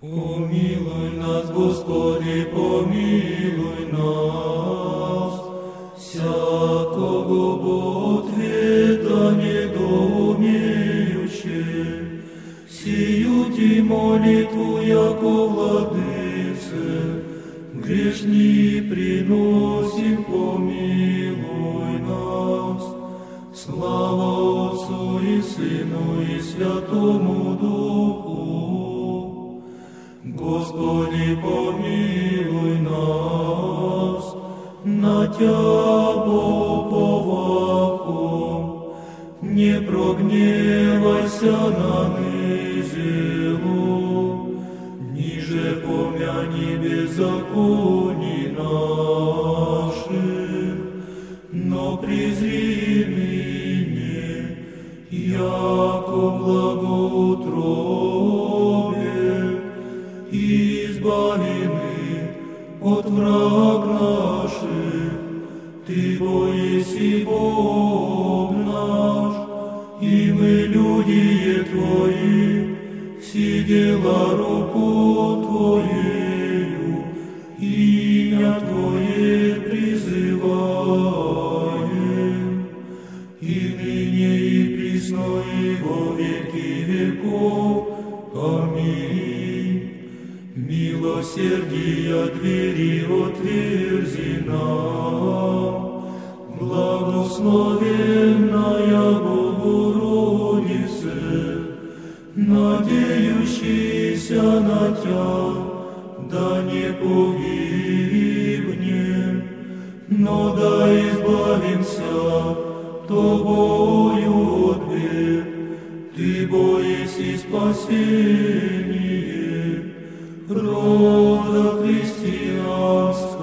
Помилуй нас, Господи, помилуй нас, всякого ответа недоумеющие, сию ти молитву, яко владыце, грешни приносим, помилуй нас. Слава Отцу и Сыну и Святому Духу, Господи, помилуй нас, на Тя повахом, не прогневайся на нызелу, ниже помяни беззаконий наших, но презри ныне, яко благоутробе, избавины от враг наших. Ты боеси Бог наш, и мы люди Твои, сидела руку Твоею, имя Твое призываем, и ныне и присно и во веки веков. Милосердия двери отверзи нам, благословенная Богородице, надеющийся на Тя, да не погибнем, но да избавимся Тобою от бед. Ты боишься спасение Rodo Christians